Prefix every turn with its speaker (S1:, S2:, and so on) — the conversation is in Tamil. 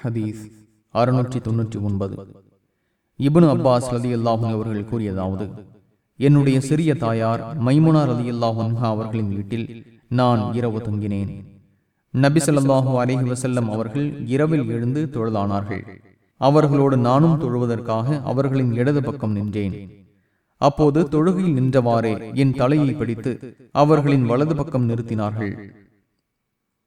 S1: ஹதீஸ் அறுநூற்றி தொன்னூற்றி ஒன்பது. இப்னு அப்பாஸ் ரதி அல்லாஹன் அவர்கள் கூறியதாவது என்னுடைய சிறிய தாயார் மைமுனா ரதி அல்லாஹன்ஹா அவர்களின் வீட்டில் நான் இரவு தங்கினேன். நபி சொல்லாஹு அலஹி வசல்லம் அவர்கள் இரவில் எழுந்து தொழுதானார்கள். அவர்களோடு நானும் தொழுவதற்காக அவர்களின் இடது பக்கம் நின்றேன். அப்போது தொழுகையில் நின்றவாறே என் தலையை பிடித்து அவர்களின் வலது பக்கம் நிறுத்தினார்கள்.